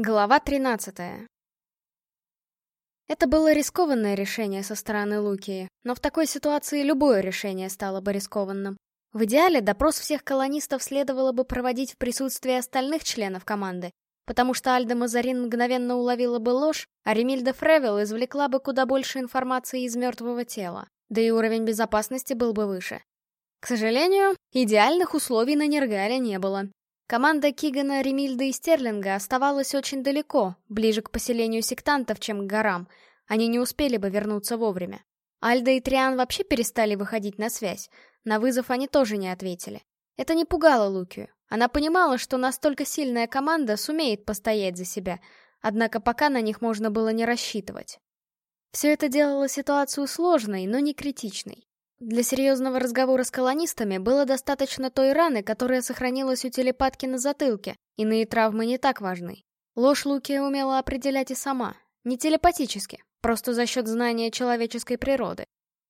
Глава 13 Это было рискованное решение со стороны Лукии, но в такой ситуации любое решение стало бы рискованным. В идеале допрос всех колонистов следовало бы проводить в присутствии остальных членов команды, потому что Альда Мазарин мгновенно уловила бы ложь, а Ремильда Фревел извлекла бы куда больше информации из мертвого тела, да и уровень безопасности был бы выше. К сожалению, идеальных условий на Нергале не было, Команда Кигана, Ремильда и Стерлинга оставалась очень далеко, ближе к поселению сектантов, чем к горам. Они не успели бы вернуться вовремя. Альда и Триан вообще перестали выходить на связь. На вызов они тоже не ответили. Это не пугало Лукию. Она понимала, что настолько сильная команда сумеет постоять за себя, однако пока на них можно было не рассчитывать. Все это делало ситуацию сложной, но не критичной. Для серьезного разговора с колонистами было достаточно той раны, которая сохранилась у телепатки на затылке, иные травмы не так важны. Ложь Лукия умела определять и сама, не телепатически, просто за счет знания человеческой природы.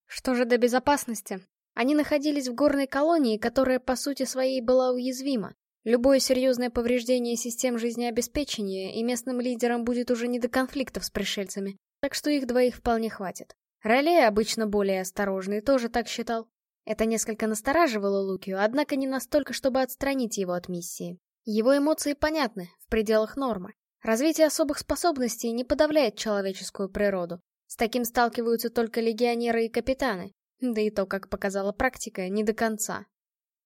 Что же до безопасности? Они находились в горной колонии, которая по сути своей была уязвима. Любое серьезное повреждение систем жизнеобеспечения и местным лидерам будет уже не до конфликтов с пришельцами, так что их двоих вполне хватит. Ролей, обычно более осторожный, тоже так считал. Это несколько настораживало Лукию, однако не настолько, чтобы отстранить его от миссии. Его эмоции понятны, в пределах нормы. Развитие особых способностей не подавляет человеческую природу. С таким сталкиваются только легионеры и капитаны. Да и то, как показала практика, не до конца.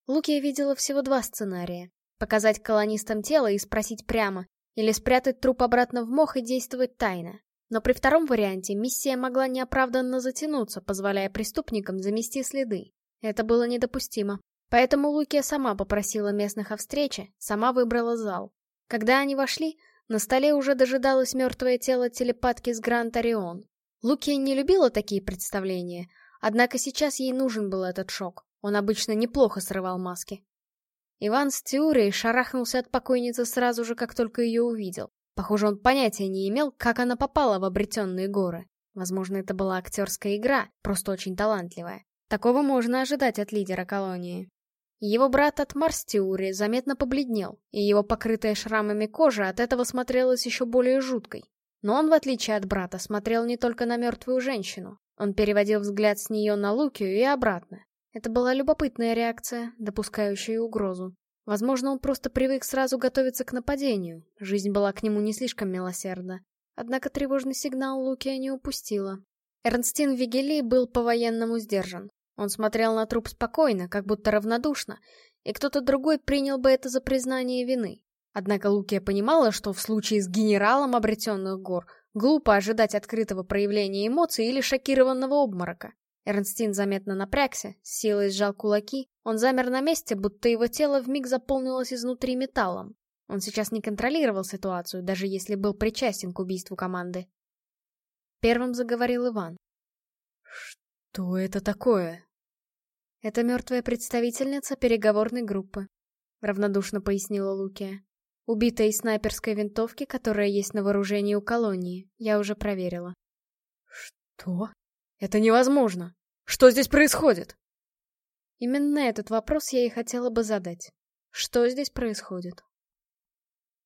Лукия видела всего два сценария. Показать колонистам тело и спросить прямо, или спрятать труп обратно в мох и действовать тайно. Но при втором варианте миссия могла неоправданно затянуться, позволяя преступникам замести следы. Это было недопустимо. Поэтому Лукия сама попросила местных о встрече, сама выбрала зал. Когда они вошли, на столе уже дожидалось мертвое тело телепатки с Гранд Орион. Лукия не любила такие представления, однако сейчас ей нужен был этот шок. Он обычно неплохо срывал маски. Иван с Теорией шарахнулся от покойницы сразу же, как только ее увидел. Похоже, он понятия не имел, как она попала в обретенные горы. Возможно, это была актерская игра, просто очень талантливая. Такого можно ожидать от лидера колонии. Его брат от Марстиури заметно побледнел, и его покрытая шрамами кожа от этого смотрелась еще более жуткой. Но он, в отличие от брата, смотрел не только на мертвую женщину. Он переводил взгляд с нее на Лукию и обратно. Это была любопытная реакция, допускающая угрозу. Возможно, он просто привык сразу готовиться к нападению, жизнь была к нему не слишком милосердна. Однако тревожный сигнал Лукия не упустила. Эрнстин Вигели был по-военному сдержан. Он смотрел на труп спокойно, как будто равнодушно, и кто-то другой принял бы это за признание вины. Однако Лукия понимала, что в случае с генералом обретенных гор глупо ожидать открытого проявления эмоций или шокированного обморока. Эрнстин заметно напрягся, с силой сжал кулаки, он замер на месте, будто его тело вмиг заполнилось изнутри металлом. Он сейчас не контролировал ситуацию, даже если был причастен к убийству команды. Первым заговорил Иван. «Что это такое?» «Это мертвая представительница переговорной группы», — равнодушно пояснила Лукия. «Убитая из снайперской винтовки, которая есть на вооружении у колонии. Я уже проверила». «Что?» Это невозможно. Что здесь происходит? Именно этот вопрос я и хотела бы задать. Что здесь происходит?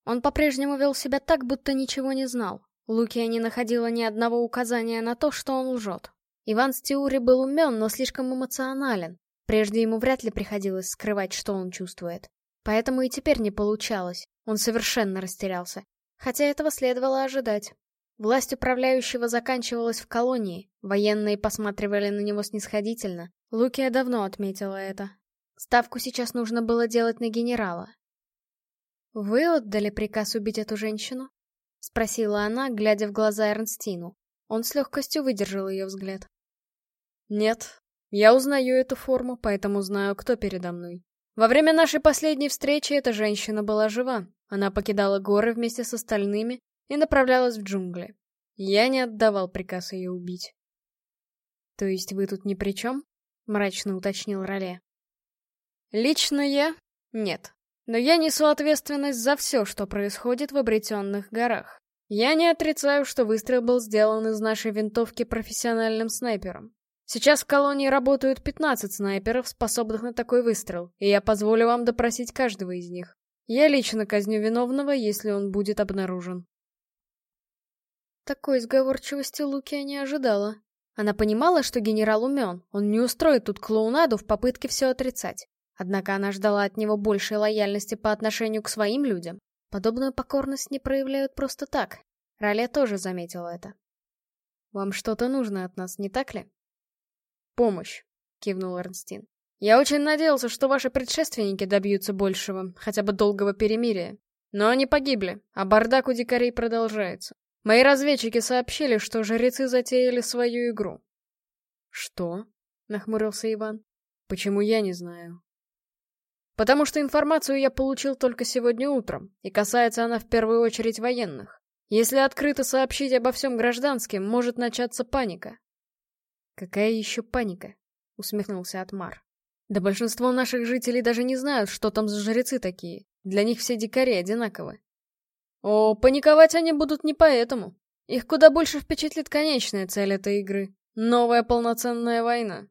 Он по-прежнему вел себя так, будто ничего не знал. Лукия не находила ни одного указания на то, что он лжет. Иван Стиури был умен, но слишком эмоционален. Прежде ему вряд ли приходилось скрывать, что он чувствует. Поэтому и теперь не получалось. Он совершенно растерялся. Хотя этого следовало ожидать. Власть управляющего заканчивалась в колонии, военные посматривали на него снисходительно. Лукия давно отметила это. Ставку сейчас нужно было делать на генерала. «Вы отдали приказ убить эту женщину?» — спросила она, глядя в глаза Эрнстину. Он с легкостью выдержал ее взгляд. «Нет, я узнаю эту форму, поэтому знаю, кто передо мной. Во время нашей последней встречи эта женщина была жива. Она покидала горы вместе с остальными, и направлялась в джунгли. Я не отдавал приказ ее убить. «То есть вы тут ни при чем?» — мрачно уточнил Роле. «Лично я? Нет. Но я несу ответственность за все, что происходит в обретенных горах. Я не отрицаю, что выстрел был сделан из нашей винтовки профессиональным снайпером. Сейчас в колонии работают 15 снайперов, способных на такой выстрел, и я позволю вам допросить каждого из них. Я лично казню виновного, если он будет обнаружен. Такой сговорчивости Лукия не ожидала. Она понимала, что генерал умен, он не устроит тут клоунаду в попытке все отрицать. Однако она ждала от него большей лояльности по отношению к своим людям. Подобную покорность не проявляют просто так. Рале тоже заметила это. «Вам что-то нужно от нас, не так ли?» «Помощь», — кивнул Эрнстин. «Я очень надеялся, что ваши предшественники добьются большего, хотя бы долгого перемирия. Но они погибли, а бардак у дикарей продолжается. Мои разведчики сообщили, что жрецы затеяли свою игру. Что? Нахмурился Иван. Почему я не знаю? Потому что информацию я получил только сегодня утром, и касается она в первую очередь военных. Если открыто сообщить обо всем гражданским, может начаться паника. Какая еще паника? Усмехнулся Атмар. Да большинство наших жителей даже не знают, что там за жрецы такие. Для них все дикари одинаковы. О, паниковать они будут не поэтому. Их куда больше впечатлит конечная цель этой игры. Новая полноценная война.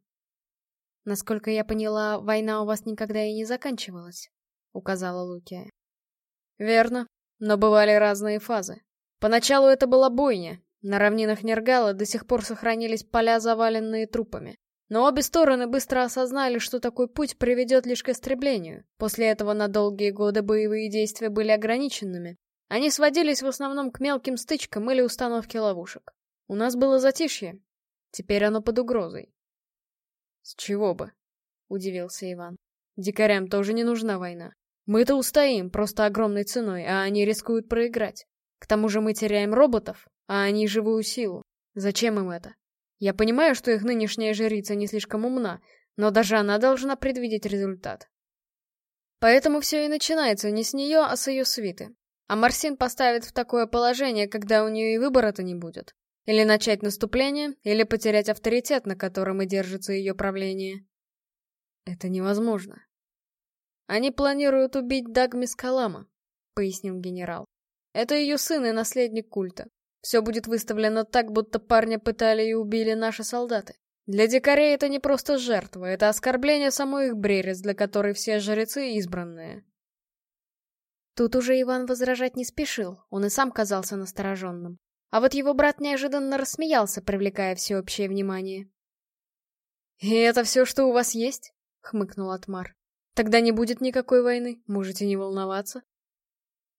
Насколько я поняла, война у вас никогда и не заканчивалась, указала Лукия. Верно, но бывали разные фазы. Поначалу это была бойня. На равнинах Нергала до сих пор сохранились поля, заваленные трупами. Но обе стороны быстро осознали, что такой путь приведет лишь к истреблению. После этого на долгие годы боевые действия были ограниченными, они сводились в основном к мелким стычкам или установке ловушек. У нас было затишье. Теперь оно под угрозой. С чего бы? Удивился Иван. Дикарям тоже не нужна война. Мы-то устоим, просто огромной ценой, а они рискуют проиграть. К тому же мы теряем роботов, а они живую силу. Зачем им это? Я понимаю, что их нынешняя жрица не слишком умна, но даже она должна предвидеть результат. Поэтому все и начинается не с нее, а с ее свиты. А Марсин поставит в такое положение, когда у нее и выбора-то не будет. Или начать наступление, или потерять авторитет, на котором и держится ее правление. Это невозможно. Они планируют убить Дагми Скалама, пояснил генерал. Это ее сын и наследник культа. Все будет выставлено так, будто парня пытали и убили наши солдаты. Для дикарей это не просто жертва, это оскорбление самой их Бререц, для которой все жрецы избранные. Тут уже Иван возражать не спешил, он и сам казался настороженным. А вот его брат неожиданно рассмеялся, привлекая всеобщее внимание. «И это все, что у вас есть?» — хмыкнул Атмар. «Тогда не будет никакой войны, можете не волноваться».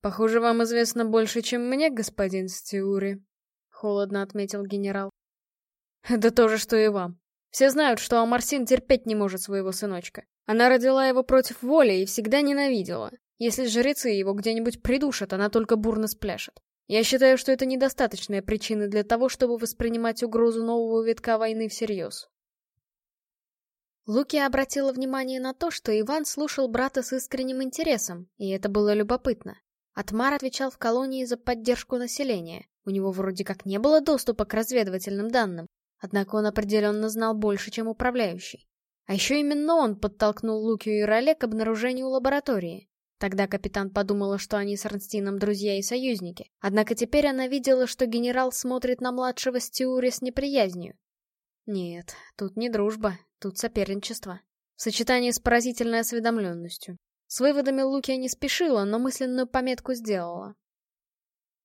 «Похоже, вам известно больше, чем мне, господин Стиури», — холодно отметил генерал. «Это то же, что и вам. Все знают, что Амарсин терпеть не может своего сыночка. Она родила его против воли и всегда ненавидела. Если жрецы его где-нибудь придушат, она только бурно спляшет. Я считаю, что это недостаточная причина для того, чтобы воспринимать угрозу нового витка войны всерьез. Луки обратила внимание на то, что Иван слушал брата с искренним интересом, и это было любопытно. Атмар отвечал в колонии за поддержку населения. У него вроде как не было доступа к разведывательным данным, однако он определенно знал больше, чем управляющий. А еще именно он подтолкнул Лукию и Роле к обнаружению лаборатории. Тогда капитан подумала, что они с Эрнстином друзья и союзники. Однако теперь она видела, что генерал смотрит на младшего Стиури с неприязнью. Нет, тут не дружба, тут соперничество. В сочетании с поразительной осведомленностью. С выводами Лукия не спешила, но мысленную пометку сделала.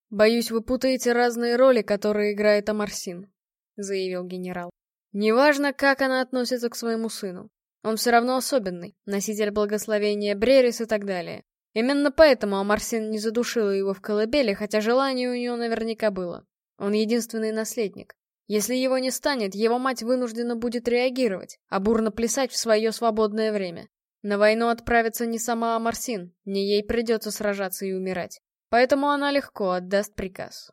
«Боюсь, вы путаете разные роли, которые играет Амарсин», — заявил генерал. «Неважно, как она относится к своему сыну. Он все равно особенный, носитель благословения Брерис и так далее. Именно поэтому Амарсин не задушила его в колыбели, хотя желание у нее наверняка было. Он единственный наследник. Если его не станет, его мать вынуждена будет реагировать, а бурно плясать в свое свободное время. На войну отправится не сама Амарсин, не ей придется сражаться и умирать. Поэтому она легко отдаст приказ.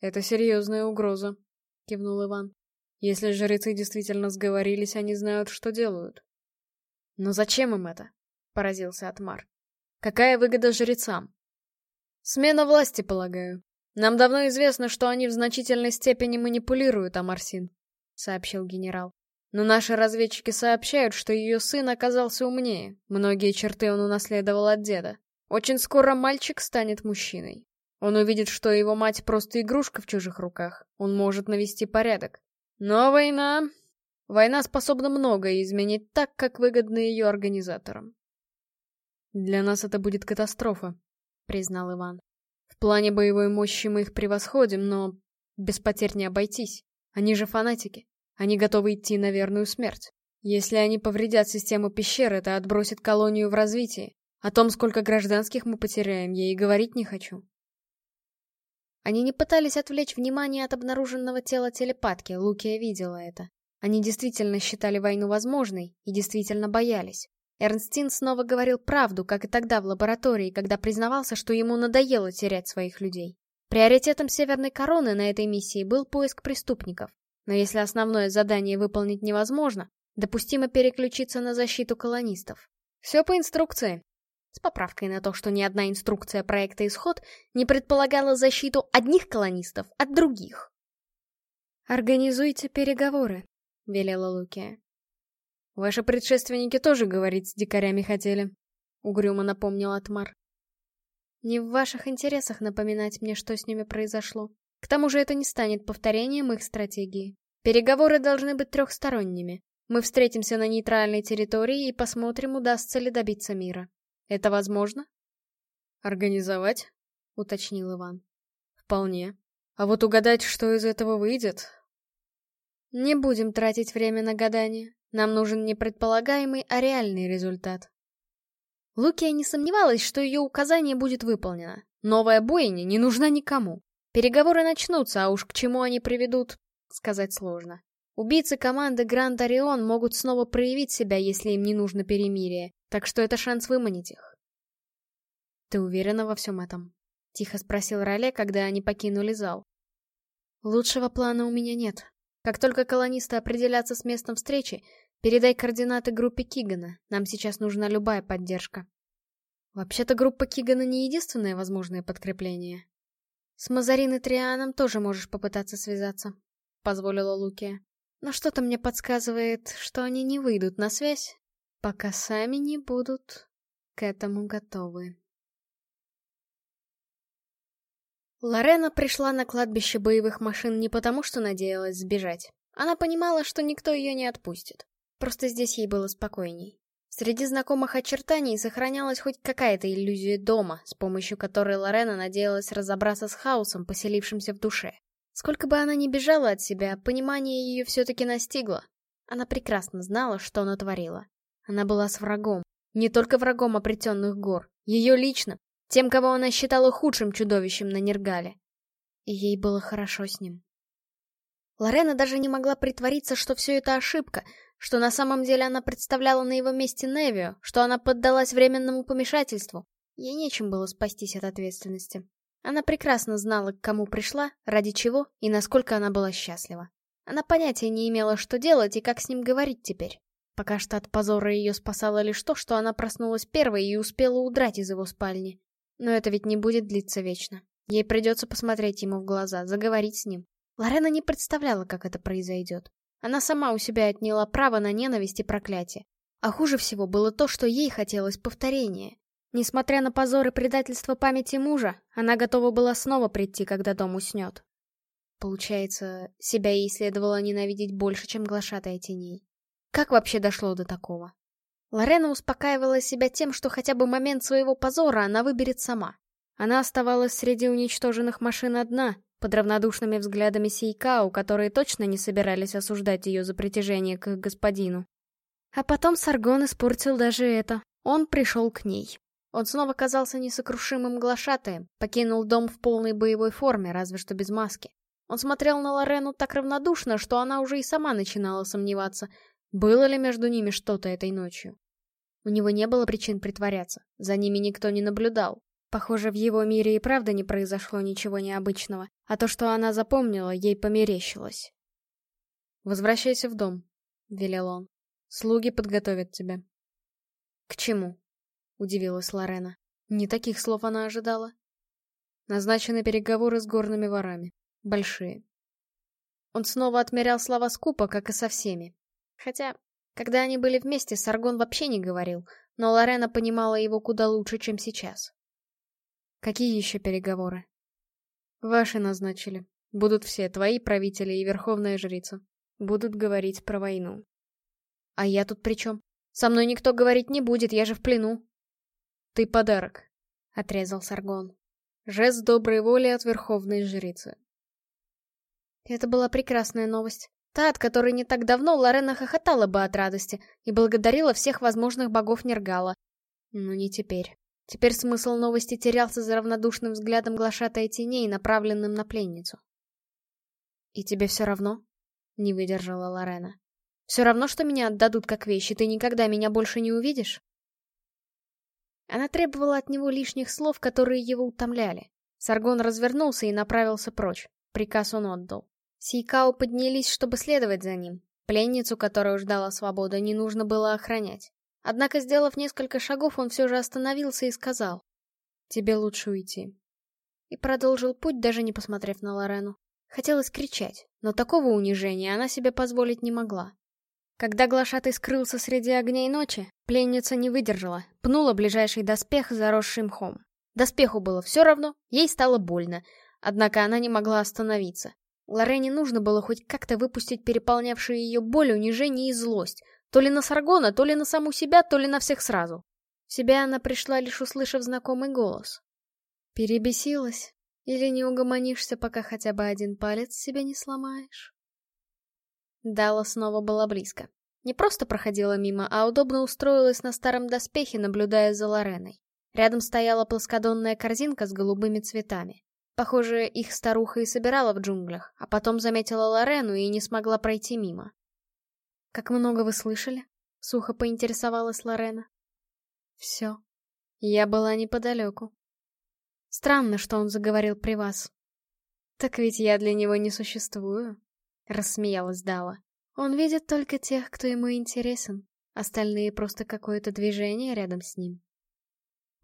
«Это серьезная угроза», — кивнул Иван. Если жрецы действительно сговорились, они знают, что делают. Но зачем им это? Поразился Атмар. Какая выгода жрецам? Смена власти, полагаю. Нам давно известно, что они в значительной степени манипулируют Амарсин, сообщил генерал. Но наши разведчики сообщают, что ее сын оказался умнее. Многие черты он унаследовал от деда. Очень скоро мальчик станет мужчиной. Он увидит, что его мать просто игрушка в чужих руках. Он может навести порядок. Но война... Война способна многое изменить так, как выгодно ее организаторам. «Для нас это будет катастрофа», — признал Иван. «В плане боевой мощи мы их превосходим, но без потерь не обойтись. Они же фанатики. Они готовы идти на верную смерть. Если они повредят систему пещер, это отбросит колонию в развитии. О том, сколько гражданских мы потеряем, я и говорить не хочу. Они не пытались отвлечь внимание от обнаруженного тела телепатки, Лукия видела это. Они действительно считали войну возможной и действительно боялись. Эрнстин снова говорил правду, как и тогда в лаборатории, когда признавался, что ему надоело терять своих людей. Приоритетом Северной Короны на этой миссии был поиск преступников. Но если основное задание выполнить невозможно, допустимо переключиться на защиту колонистов. Все по инструкции. С поправкой на то, что ни одна инструкция проекта «Исход» не предполагала защиту одних колонистов от других. «Организуйте переговоры», — велела Лукия. «Ваши предшественники тоже говорить с дикарями хотели», — угрюмо напомнил Атмар. Не в ваших интересах напоминать мне, что с ними произошло. К тому же это не станет повторением их стратегии. Переговоры должны быть трехсторонними. Мы встретимся на нейтральной территории и посмотрим, удастся ли добиться мира. Это возможно? Организовать? Уточнил Иван. Вполне. А вот угадать, что из этого выйдет... Не будем тратить время на гадание. Нам нужен не предполагаемый, а реальный результат. Лукия не сомневалась, что ее указание будет выполнено. Новая бойня не нужна никому. Переговоры начнутся, а уж к чему они приведут, сказать сложно. Убийцы команды Гранд Орион могут снова проявить себя, если им не нужно перемирие, так что это шанс выманить их. «Ты уверена во всем этом?» — тихо спросил Роле, когда они покинули зал. «Лучшего плана у меня нет. Как только колонисты определятся с местом встречи, Передай координаты группе Кигана. Нам сейчас нужна любая поддержка. Вообще-то группа Кигана не единственное возможное подкрепление. С Мазарин и Трианом тоже можешь попытаться связаться, позволила Лукия. Но что-то мне подсказывает, что они не выйдут на связь, пока сами не будут к этому готовы. Лорена пришла на кладбище боевых машин не потому, что надеялась сбежать. Она понимала, что никто ее не отпустит. Просто здесь ей было спокойней. Среди знакомых очертаний сохранялась хоть какая-то иллюзия дома, с помощью которой Лорена надеялась разобраться с хаосом, поселившимся в душе. Сколько бы она ни бежала от себя, понимание ее все-таки настигло. Она прекрасно знала, что натворила. Она была с врагом. Не только врагом обретенных гор. Ее лично. Тем, кого она считала худшим чудовищем на Нергале. И ей было хорошо с ним. Лорена даже не могла притвориться, что все это ошибка, что на самом деле она представляла на его месте Невию, что она поддалась временному помешательству. Ей нечем было спастись от ответственности. Она прекрасно знала, к кому пришла, ради чего и насколько она была счастлива. Она понятия не имела, что делать и как с ним говорить теперь. Пока что от позора ее спасало лишь то, что она проснулась первой и успела удрать из его спальни. Но это ведь не будет длиться вечно. Ей придется посмотреть ему в глаза, заговорить с ним. Лорена не представляла, как это произойдет. Она сама у себя отняла право на ненависть и проклятие. А хуже всего было то, что ей хотелось повторения. Несмотря на позор и предательство памяти мужа, она готова была снова прийти, когда дом уснет. Получается, себя ей следовало ненавидеть больше, чем глашатая теней. Как вообще дошло до такого? Лорена успокаивала себя тем, что хотя бы момент своего позора она выберет сама. Она оставалась среди уничтоженных машин одна, под равнодушными взглядами Сейкау, которые точно не собирались осуждать ее за притяжение к господину. А потом Саргон испортил даже это. Он пришел к ней. Он снова казался несокрушимым глашатаем, покинул дом в полной боевой форме, разве что без маски. Он смотрел на Лорену так равнодушно, что она уже и сама начинала сомневаться, было ли между ними что-то этой ночью. У него не было причин притворяться, за ними никто не наблюдал. Похоже, в его мире и правда не произошло ничего необычного, а то, что она запомнила, ей померещилось. «Возвращайся в дом», — велел он. «Слуги подготовят тебя». «К чему?» — удивилась Лорена. Не таких слов она ожидала. Назначены переговоры с горными ворами. Большие. Он снова отмерял слова скупо, как и со всеми. Хотя, когда они были вместе, Саргон вообще не говорил, но Лорена понимала его куда лучше, чем сейчас. Какие еще переговоры? Ваши назначили. Будут все, твои правители и верховная жрица. Будут говорить про войну. А я тут при чем? Со мной никто говорить не будет, я же в плену. Ты подарок», — отрезал Саргон. Жест доброй воли от верховной жрицы. Это была прекрасная новость. Та, от которой не так давно Лорена хохотала бы от радости и благодарила всех возможных богов Нергала. Но не теперь. Теперь смысл новости терялся за равнодушным взглядом глашатой теней, направленным на пленницу. «И тебе все равно?» — не выдержала Лорена. «Все равно, что меня отдадут как вещи, ты никогда меня больше не увидишь?» Она требовала от него лишних слов, которые его утомляли. Саргон развернулся и направился прочь. Приказ он отдал. Сейкао поднялись, чтобы следовать за ним. Пленницу, которая ждала свободы, не нужно было охранять. Однако, сделав несколько шагов, он все же остановился и сказал. «Тебе лучше уйти». И продолжил путь, даже не посмотрев на Лорену. Хотелось кричать, но такого унижения она себе позволить не могла. Когда глашатый скрылся среди огней ночи, пленница не выдержала, пнула ближайший доспех, заросший мхом. Доспеху было все равно, ей стало больно, однако она не могла остановиться. Лорене нужно было хоть как-то выпустить переполнявшие ее боль, унижение и злость. То ли на Саргона, то ли на саму себя, то ли на всех сразу. В себя она пришла, лишь услышав знакомый голос. Перебесилась? Или не угомонишься, пока хотя бы один палец себе не сломаешь? Дала снова была близко. Не просто проходила мимо, а удобно устроилась на старом доспехе, наблюдая за Лореной. Рядом стояла плоскодонная корзинка с голубыми цветами. Похоже, их старуха и собирала в джунглях, а потом заметила Лорену и не смогла пройти мимо. «Как много вы слышали?» — сухо поинтересовалась Лорена. «Все. Я была неподалеку. Странно, что он заговорил при вас». «Так ведь я для него не существую», — рассмеялась Дала. «Он видит только тех, кто ему интересен. Остальные просто какое-то движение рядом с ним».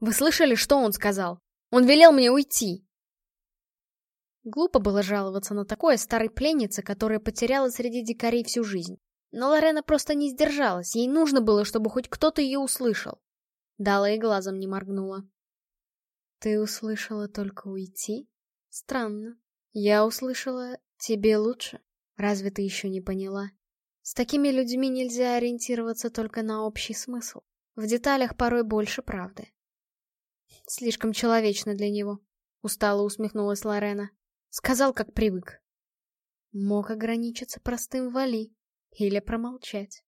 «Вы слышали, что он сказал? Он велел мне уйти!» Глупо было жаловаться на такое старой пленнице, которая потеряла среди дикарей всю жизнь. Но Лорена просто не сдержалась, ей нужно было, чтобы хоть кто-то ее услышал. Дала и глазом не моргнула. «Ты услышала только уйти? Странно. Я услышала «тебе лучше». Разве ты еще не поняла? С такими людьми нельзя ориентироваться только на общий смысл. В деталях порой больше правды. Слишком человечно для него. Устало усмехнулась Лорена. Сказал, как привык. Мог ограничиться простым «вали» или промолчать.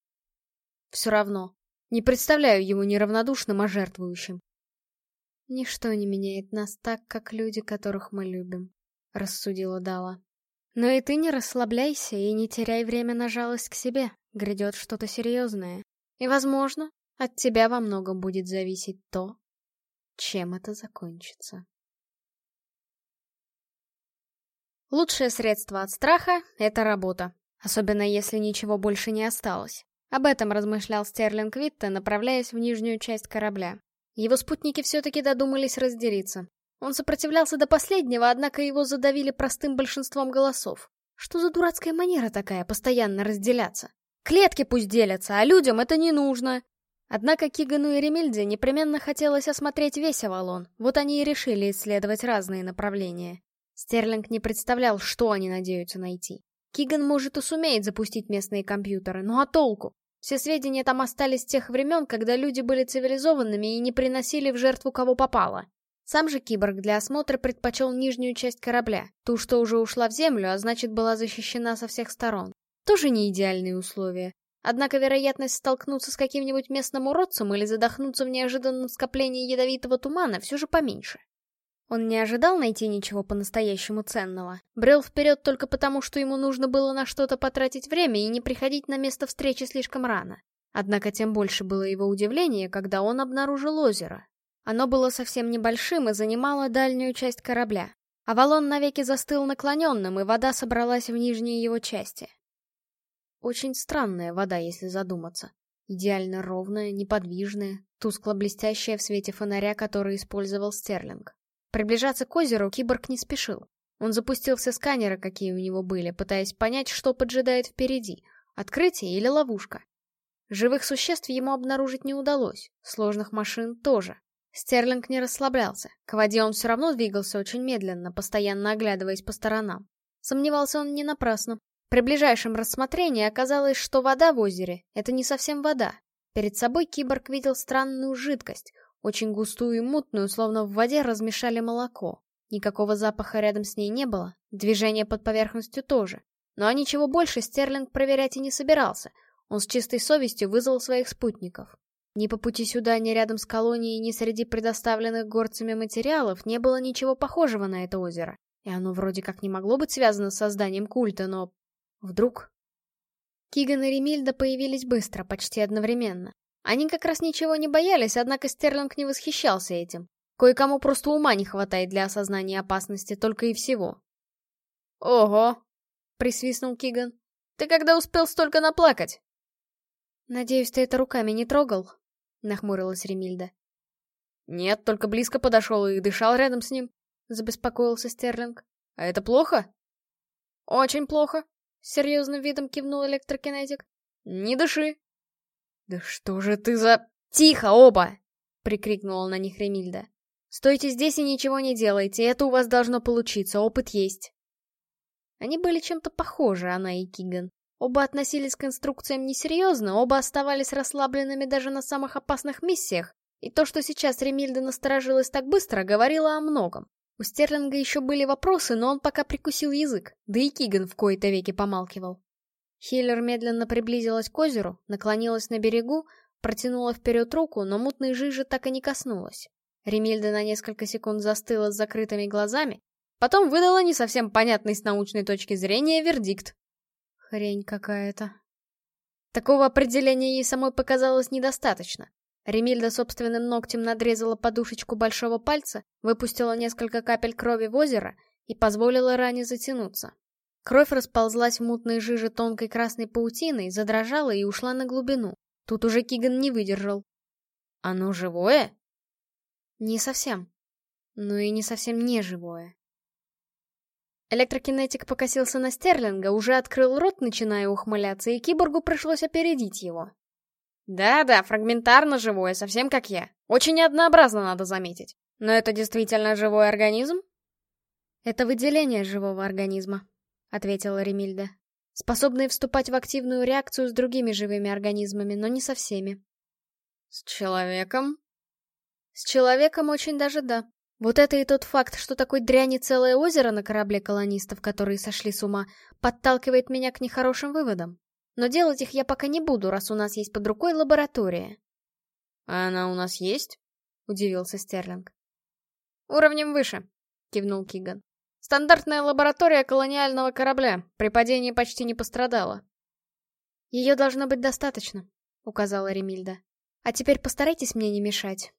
Все равно. Не представляю его неравнодушным, а жертвующим. Ничто не меняет нас так, как люди, которых мы любим, — рассудила Дала. Но и ты не расслабляйся и не теряй время на жалость к себе. Грядет что-то серьезное. И, возможно, от тебя во многом будет зависеть то, чем это закончится. Лучшее средство от страха — это работа. Особенно если ничего больше не осталось. Об этом размышлял Стерлинг Витте, направляясь в нижнюю часть корабля. Его спутники все-таки додумались разделиться. Он сопротивлялся до последнего, однако его задавили простым большинством голосов. Что за дурацкая манера такая, постоянно разделяться? Клетки пусть делятся, а людям это не нужно. Однако Кигану и Ремильде непременно хотелось осмотреть весь Авалон, вот они и решили исследовать разные направления. Стерлинг не представлял, что они надеются найти. Киган, может, и сумеет запустить местные компьютеры, ну а толку? Все сведения там остались с тех времен, когда люди были цивилизованными и не приносили в жертву кого попало. Сам же киборг для осмотра предпочел нижнюю часть корабля, ту, что уже ушла в землю, а значит была защищена со всех сторон. Тоже не идеальные условия. Однако вероятность столкнуться с каким-нибудь местным уродцем или задохнуться в неожиданном скоплении ядовитого тумана все же поменьше. Он не ожидал найти ничего по-настоящему ценного. Брел вперед только потому, что ему нужно было на что-то потратить время и не приходить на место встречи слишком рано. Однако тем больше было его удивление, когда он обнаружил озеро. Оно было совсем небольшим и занимало дальнюю часть корабля. Авалон навеки застыл наклоненным, и вода собралась в нижней его части. Очень странная вода, если задуматься. Идеально ровная, неподвижная, тускло-блестящая в свете фонаря, который использовал Стерлинг. Приближаться к озеру киборг не спешил. Он запустил все сканеры, какие у него были, пытаясь понять, что поджидает впереди — открытие или ловушка. Живых существ ему обнаружить не удалось, сложных машин тоже. Стерлинг не расслаблялся, к воде он все равно двигался очень медленно, постоянно оглядываясь по сторонам. Сомневался он не напрасно. При ближайшем рассмотрении оказалось, что вода в озере — это не совсем вода. Перед собой киборг видел странную жидкость, очень густую и мутную, словно в воде размешали молоко. Никакого запаха рядом с ней не было, движения под поверхностью тоже. Но ничего больше Стерлинг проверять и не собирался. Он с чистой совестью вызвал своих спутников. Ни по пути сюда, ни рядом с колонией, ни среди предоставленных горцами материалов не было ничего похожего на это озеро. И оно вроде как не могло быть связано с созданием культа, но... Вдруг... Киган и Ремильда появились быстро, почти одновременно. Они как раз ничего не боялись, однако Стерлинг не восхищался этим. Кое-кому просто ума не хватает для осознания опасности, только и всего. «Ого!» — присвистнул Киган. «Ты когда успел столько наплакать?» «Надеюсь, ты это руками не трогал?» — нахмурилась Ремильда. «Нет, только близко подошел и дышал рядом с ним», — забеспокоился Стерлинг. «А это плохо?» «Очень плохо», — серьезным видом кивнул электрокинетик. «Не дыши». «Да что же ты за...» «Тихо, оба!» — прикрикнула на них Ремильда. «Стойте здесь и ничего не делайте, это у вас должно получиться, опыт есть». Они были чем-то похожи, она и Киган. Оба относились к инструкциям несерьезно, оба оставались расслабленными даже на самых опасных миссиях, и то, что сейчас Ремильда насторожилась так быстро, говорило о многом. У Стерлинга еще были вопросы, но он пока прикусил язык, да и Киган в кои-то веки помалкивал. Хиллер медленно приблизилась к озеру, наклонилась на берегу, протянула вперед руку, но мутной жижи так и не коснулась. Ремильда на несколько секунд застыла с закрытыми глазами, потом выдала не совсем понятный с научной точки зрения вердикт. Хрень какая-то. Такого определения ей самой показалось недостаточно. Ремильда собственным ногтем надрезала подушечку большого пальца, выпустила несколько капель крови в озеро и позволила ране затянуться. Кровь расползлась в мутной жиже тонкой красной паутиной, задрожала и ушла на глубину. Тут уже Киган не выдержал. «Оно живое?» «Не совсем. Ну и не совсем не живое. Электрокинетик покосился на Стерлинга, уже открыл рот, начиная ухмыляться, и киборгу пришлось опередить его. Да-да, фрагментарно живое, совсем как я. Очень однообразно, надо заметить. Но это действительно живой организм? Это выделение живого организма, ответила Ремильда. Способные вступать в активную реакцию с другими живыми организмами, но не со всеми. С человеком? С человеком очень даже да. Вот это и тот факт, что такой дряни целое озеро на корабле колонистов, которые сошли с ума, подталкивает меня к нехорошим выводам. Но делать их я пока не буду, раз у нас есть под рукой лаборатория. «А она у нас есть?» — удивился Стерлинг. «Уровнем выше», — кивнул Киган. «Стандартная лаборатория колониального корабля. При падении почти не пострадала». «Ее должно быть достаточно», — указала Ремильда. «А теперь постарайтесь мне не мешать».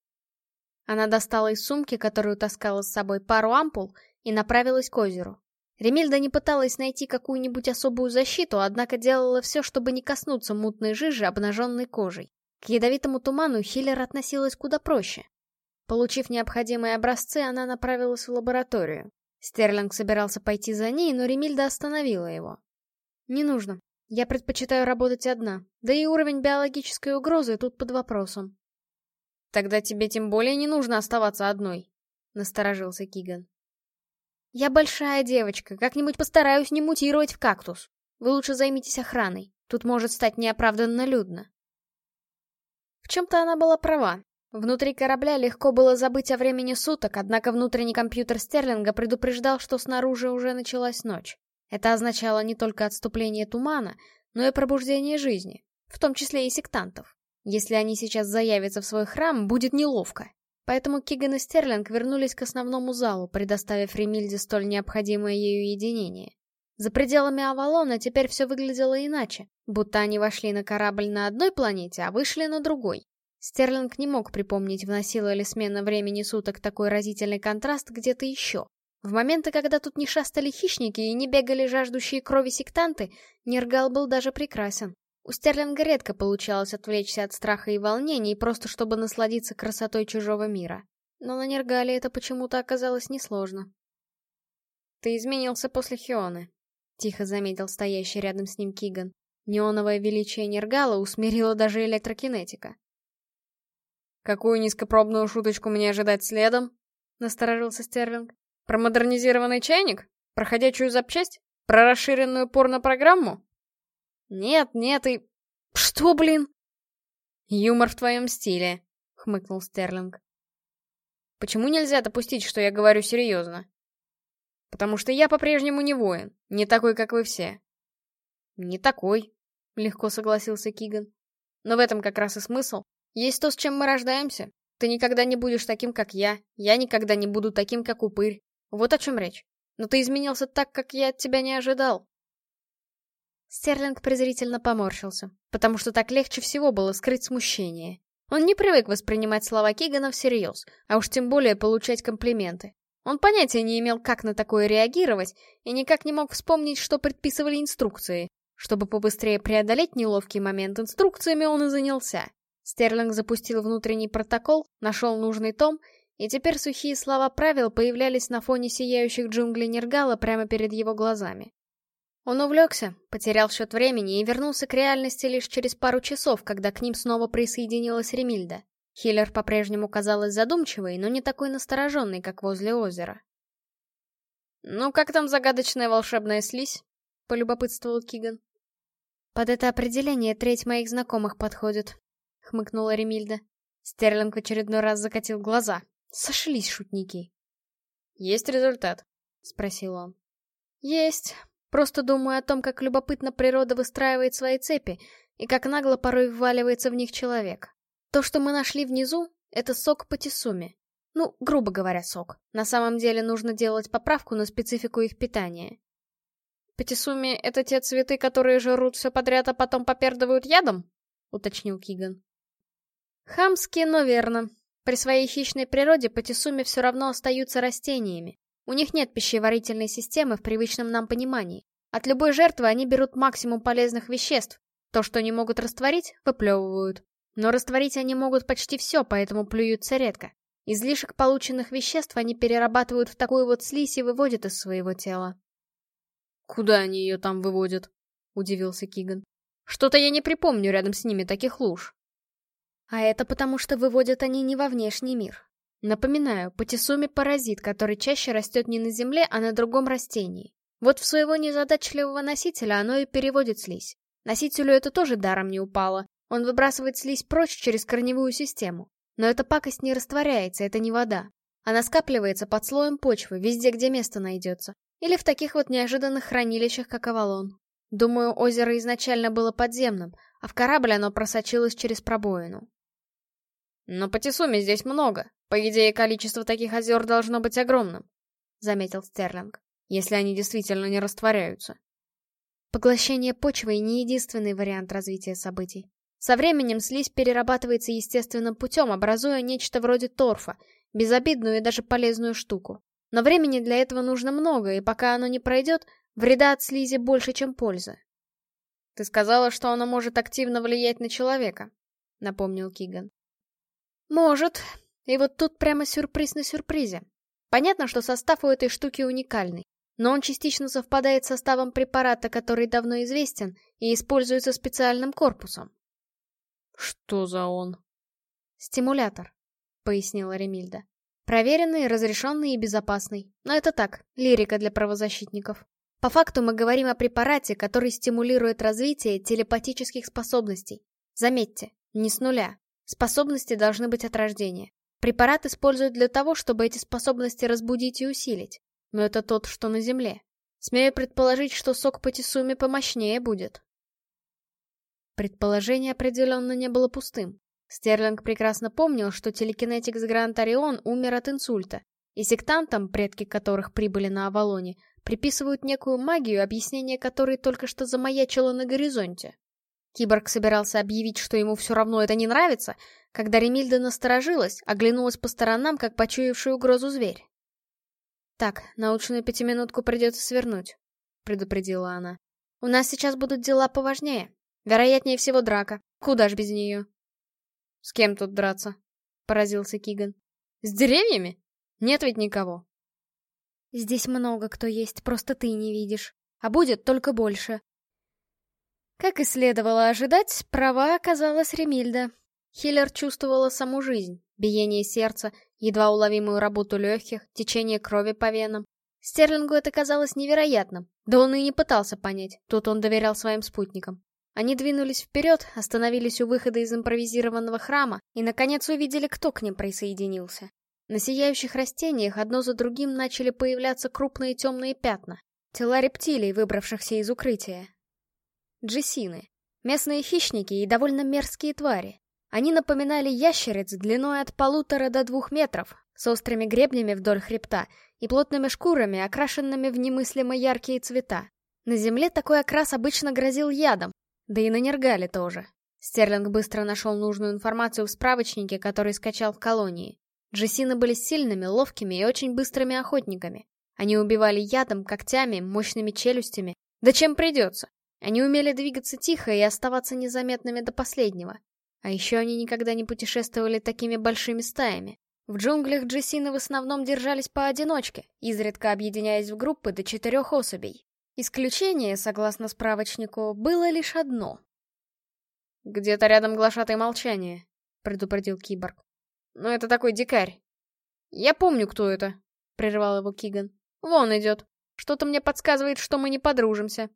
Она достала из сумки, которую таскала с собой, пару ампул и направилась к озеру. Ремильда не пыталась найти какую-нибудь особую защиту, однако делала все, чтобы не коснуться мутной жижи, обнаженной кожей. К ядовитому туману Хиллер относилась куда проще. Получив необходимые образцы, она направилась в лабораторию. Стерлинг собирался пойти за ней, но Ремильда остановила его. «Не нужно. Я предпочитаю работать одна. Да и уровень биологической угрозы тут под вопросом. «Тогда тебе тем более не нужно оставаться одной», — насторожился Киган. «Я большая девочка, как-нибудь постараюсь не мутировать в кактус. Вы лучше займитесь охраной, тут может стать неоправданно людно». В чем-то она была права. Внутри корабля легко было забыть о времени суток, однако внутренний компьютер Стерлинга предупреждал, что снаружи уже началась ночь. Это означало не только отступление тумана, но и пробуждение жизни, в том числе и сектантов. Если они сейчас заявятся в свой храм, будет неловко. Поэтому Киган и Стерлинг вернулись к основному залу, предоставив Ремильде столь необходимое ею единение. За пределами Авалона теперь все выглядело иначе, будто они вошли на корабль на одной планете, а вышли на другой. Стерлинг не мог припомнить, вносила ли смена времени суток такой разительный контраст где-то еще. В моменты, когда тут не шастали хищники и не бегали жаждущие крови сектанты, Нергал был даже прекрасен. У Стерлинга редко получалось отвлечься от страха и волнений, просто чтобы насладиться красотой чужого мира. Но на Нергале это почему-то оказалось несложно. «Ты изменился после Хионы», — тихо заметил стоящий рядом с ним Киган. Неоновое величие Нергала усмирило даже электрокинетика. «Какую низкопробную шуточку мне ожидать следом?» — насторожился Стерлинг. «Про модернизированный чайник? Про ходячую запчасть? Про расширенную порно-программу?» Нет, нет и... Что, блин? Юмор в твоем стиле, хмыкнул Стерлинг. Почему нельзя допустить, что я говорю серьезно? Потому что я по-прежнему не воин, не такой, как вы все. Не такой, легко согласился Киган. Но в этом как раз и смысл. Есть то, с чем мы рождаемся. Ты никогда не будешь таким, как я. Я никогда не буду таким, как упырь. Вот о чем речь. Но ты изменился так, как я от тебя не ожидал. Стерлинг презрительно поморщился, потому что так легче всего было скрыть смущение. Он не привык воспринимать слова Кигана всерьез, а уж тем более получать комплименты. Он понятия не имел, как на такое реагировать, и никак не мог вспомнить, что предписывали инструкции. Чтобы побыстрее преодолеть неловкий момент, инструкциями он и занялся. Стерлинг запустил внутренний протокол, нашел нужный том, и теперь сухие слова правил появлялись на фоне сияющих джунглей Нергала прямо перед его глазами. Он увлекся, потерял счет времени и вернулся к реальности лишь через пару часов, когда к ним снова присоединилась Ремильда. Хиллер по-прежнему казалась задумчивой, но не такой настороженной, как возле озера. «Ну, как там загадочная волшебная слизь?» — полюбопытствовал Киган. «Под это определение треть моих знакомых подходит», — хмыкнула Ремильда. Стерлинг в очередной раз закатил глаза. Сошлись шутники. «Есть результат?» — спросил он. «Есть. Просто думаю о том, как любопытно природа выстраивает свои цепи, и как нагло порой вваливается в них человек. То, что мы нашли внизу, это сок патисуми. Ну, грубо говоря, сок. На самом деле нужно делать поправку на специфику их питания. «Патисуми — это те цветы, которые жрут все подряд, а потом попердывают ядом?» — уточнил Киган. Хамски, но верно. При своей хищной природе патисуми все равно остаются растениями. У них нет пищеварительной системы в привычном нам понимании. От любой жертвы они берут максимум полезных веществ. То, что не могут растворить, выплевывают. Но растворить они могут почти все, поэтому плюются редко. Излишек полученных веществ они перерабатывают в такую вот слизь и выводят из своего тела. «Куда они ее там выводят?» — удивился Киган. «Что-то я не припомню рядом с ними таких луж». А это потому, что выводят они не во внешний мир. Напоминаю, патисуми паразит, который чаще растет не на земле, а на другом растении. Вот в своего незадачливого носителя оно и переводит слизь. Носителю это тоже даром не упало. Он выбрасывает слизь прочь через корневую систему. Но эта пакость не растворяется, это не вода. Она скапливается под слоем почвы, везде, где место найдется. Или в таких вот неожиданных хранилищах, как Авалон. Думаю, озеро изначально было подземным, а в корабль оно просочилось через пробоину. Но Патисуми здесь много. По идее, количество таких озер должно быть огромным, заметил Стерлинг, если они действительно не растворяются. Поглощение почвы не единственный вариант развития событий. Со временем слизь перерабатывается естественным путем, образуя нечто вроде торфа, безобидную и даже полезную штуку. Но времени для этого нужно много, и пока оно не пройдет, вреда от слизи больше, чем пользы. «Ты сказала, что оно может активно влиять на человека», — напомнил Киган. Может. И вот тут прямо сюрприз на сюрпризе. Понятно, что состав у этой штуки уникальный, но он частично совпадает с составом препарата, который давно известен и используется специальным корпусом. Что за он? Стимулятор, пояснила Ремильда. Проверенный, разрешенный и безопасный. Но это так, лирика для правозащитников. По факту мы говорим о препарате, который стимулирует развитие телепатических способностей. Заметьте, не с нуля, Способности должны быть от рождения. Препарат используют для того, чтобы эти способности разбудить и усилить. Но это тот, что на Земле. Смею предположить, что сок Патисуми помощнее будет. Предположение определенно не было пустым. Стерлинг прекрасно помнил, что телекинетик с Гранд Орион умер от инсульта, и сектантам, предки которых прибыли на Авалоне, приписывают некую магию, объяснение которой только что замаячило на горизонте. Киборг собирался объявить, что ему все равно это не нравится, когда Ремильда насторожилась, оглянулась по сторонам, как почуявший угрозу зверь. «Так, научную пятиминутку придется свернуть», — предупредила она. «У нас сейчас будут дела поважнее. Вероятнее всего драка. Куда ж без нее?» «С кем тут драться?» — поразился Киган. «С деревьями? Нет ведь никого». «Здесь много кто есть, просто ты не видишь. А будет только больше. Как и следовало ожидать, права оказалась Ремильда. Хиллер чувствовала саму жизнь, биение сердца, едва уловимую работу легких, течение крови по венам. Стерлингу это казалось невероятным, да он и не пытался понять, тут он доверял своим спутникам. Они двинулись вперед, остановились у выхода из импровизированного храма и, наконец, увидели, кто к ним присоединился. На сияющих растениях одно за другим начали появляться крупные темные пятна. Тела рептилий, выбравшихся из укрытия. Джессины. Местные хищники и довольно мерзкие твари. Они напоминали ящериц длиной от полутора до двух метров, с острыми гребнями вдоль хребта и плотными шкурами, окрашенными в немыслимо яркие цвета. На земле такой окрас обычно грозил ядом, да и на Нергале тоже. Стерлинг быстро нашел нужную информацию в справочнике, который скачал в колонии. Джессины были сильными, ловкими и очень быстрыми охотниками. Они убивали ядом, когтями, мощными челюстями. Да чем придется. Они умели двигаться тихо и оставаться незаметными до последнего. А еще они никогда не путешествовали такими большими стаями. В джунглях джессины в основном держались поодиночке, изредка объединяясь в группы до четырех особей. Исключение, согласно справочнику, было лишь одно. «Где-то рядом глашатое молчание», — предупредил киборг. «Но это такой дикарь». «Я помню, кто это», — прервал его Киган. «Вон идет. Что-то мне подсказывает, что мы не подружимся».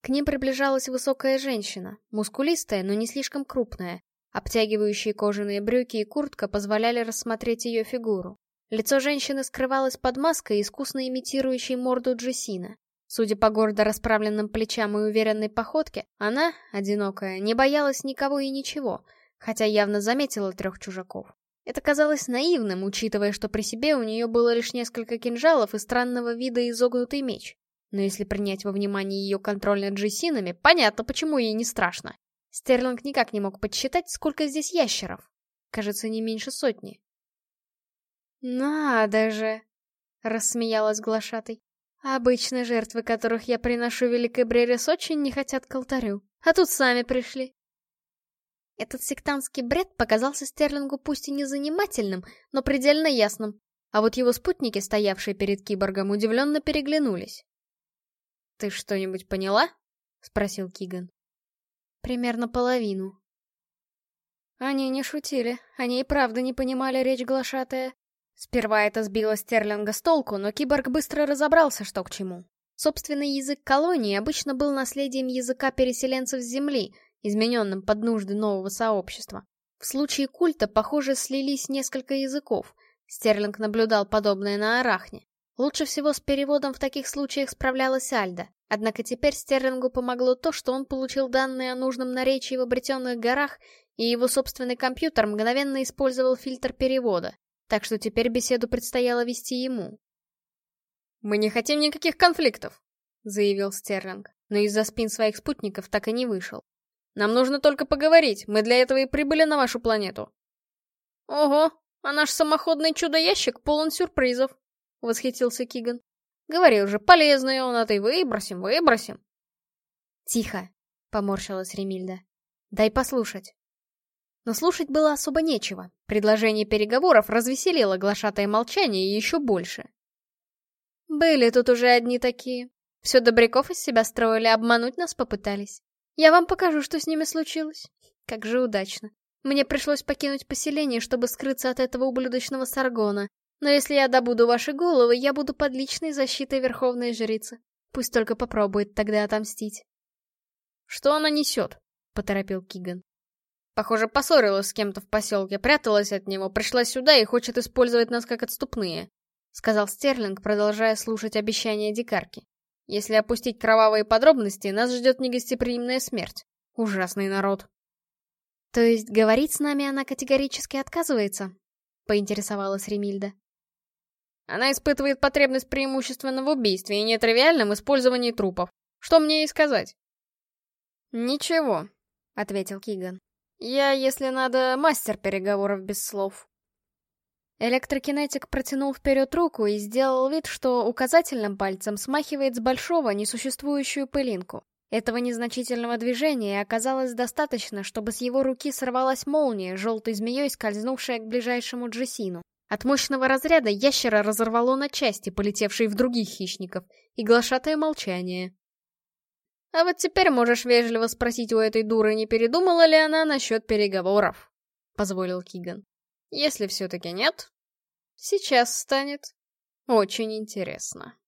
К ним приближалась высокая женщина, мускулистая, но не слишком крупная. Обтягивающие кожаные брюки и куртка позволяли рассмотреть ее фигуру. Лицо женщины скрывалось под маской, искусно имитирующей морду Джессина. Судя по гордо расправленным плечам и уверенной походке, она, одинокая, не боялась никого и ничего, хотя явно заметила трех чужаков. Это казалось наивным, учитывая, что при себе у нее было лишь несколько кинжалов и странного вида изогнутый меч. Но если принять во внимание ее контроль над джессинами, понятно, почему ей не страшно. Стерлинг никак не мог подсчитать, сколько здесь ящеров. Кажется, не меньше сотни. «Надо же!» — рассмеялась глашатой. «Обычно жертвы, которых я приношу Великой Бререс, очень не хотят к алтарю. А тут сами пришли». Этот сектантский бред показался Стерлингу пусть и не занимательным, но предельно ясным. А вот его спутники, стоявшие перед киборгом, удивленно переглянулись. «Ты что-нибудь поняла?» — спросил Киган. «Примерно половину». Они не шутили, они и правда не понимали речь глашатая. Сперва это сбило Стерлинга с толку, но киборг быстро разобрался, что к чему. Собственный язык колонии обычно был наследием языка переселенцев с Земли, измененным под нужды нового сообщества. В случае культа, похоже, слились несколько языков. Стерлинг наблюдал подобное на Арахне. Лучше всего с переводом в таких случаях справлялась Альда. Однако теперь Стерлингу помогло то, что он получил данные о нужном наречии в обретенных горах, и его собственный компьютер мгновенно использовал фильтр перевода так что теперь беседу предстояло вести ему. «Мы не хотим никаких конфликтов», — заявил Стерлинг, но из-за спин своих спутников так и не вышел. «Нам нужно только поговорить, мы для этого и прибыли на вашу планету». «Ого, а наш самоходный чудо-ящик полон сюрпризов», — восхитился Киган. «Говорил же, полезный он, а ты выбросим, выбросим». «Тихо», — поморщилась Ремильда. «Дай послушать». Но слушать было особо нечего. Предложение переговоров развеселило глашатое молчание еще больше. Были тут уже одни такие. Все добряков из себя строили, обмануть нас попытались. Я вам покажу, что с ними случилось. Как же удачно. Мне пришлось покинуть поселение, чтобы скрыться от этого ублюдочного Саргона. Но если я добуду ваши головы, я буду под личной защитой Верховной Жрицы. Пусть только попробует тогда отомстить. «Что она несет?» — поторопил Киган. Похоже, поссорилась с кем-то в поселке, пряталась от него, пришла сюда и хочет использовать нас как отступные», — сказал Стерлинг, продолжая слушать обещания дикарки. «Если опустить кровавые подробности, нас ждет негостеприимная смерть. Ужасный народ». «То есть говорить с нами она категорически отказывается?» — поинтересовалась Ремильда. «Она испытывает потребность преимущественно в убийстве и нетривиальном использовании трупов. Что мне ей сказать?» «Ничего», — ответил Киган. Я, если надо, мастер переговоров без слов. Электрокинетик протянул вперед руку и сделал вид, что указательным пальцем смахивает с большого несуществующую пылинку. Этого незначительного движения оказалось достаточно, чтобы с его руки сорвалась молния, желтой змеей скользнувшая к ближайшему Джессину. От мощного разряда ящера разорвало на части, полетевшие в других хищников, и глашатое молчание. А вот теперь можешь вежливо спросить у этой дуры, не передумала ли она насчет переговоров, — позволил Киган. Если все-таки нет, сейчас станет очень интересно.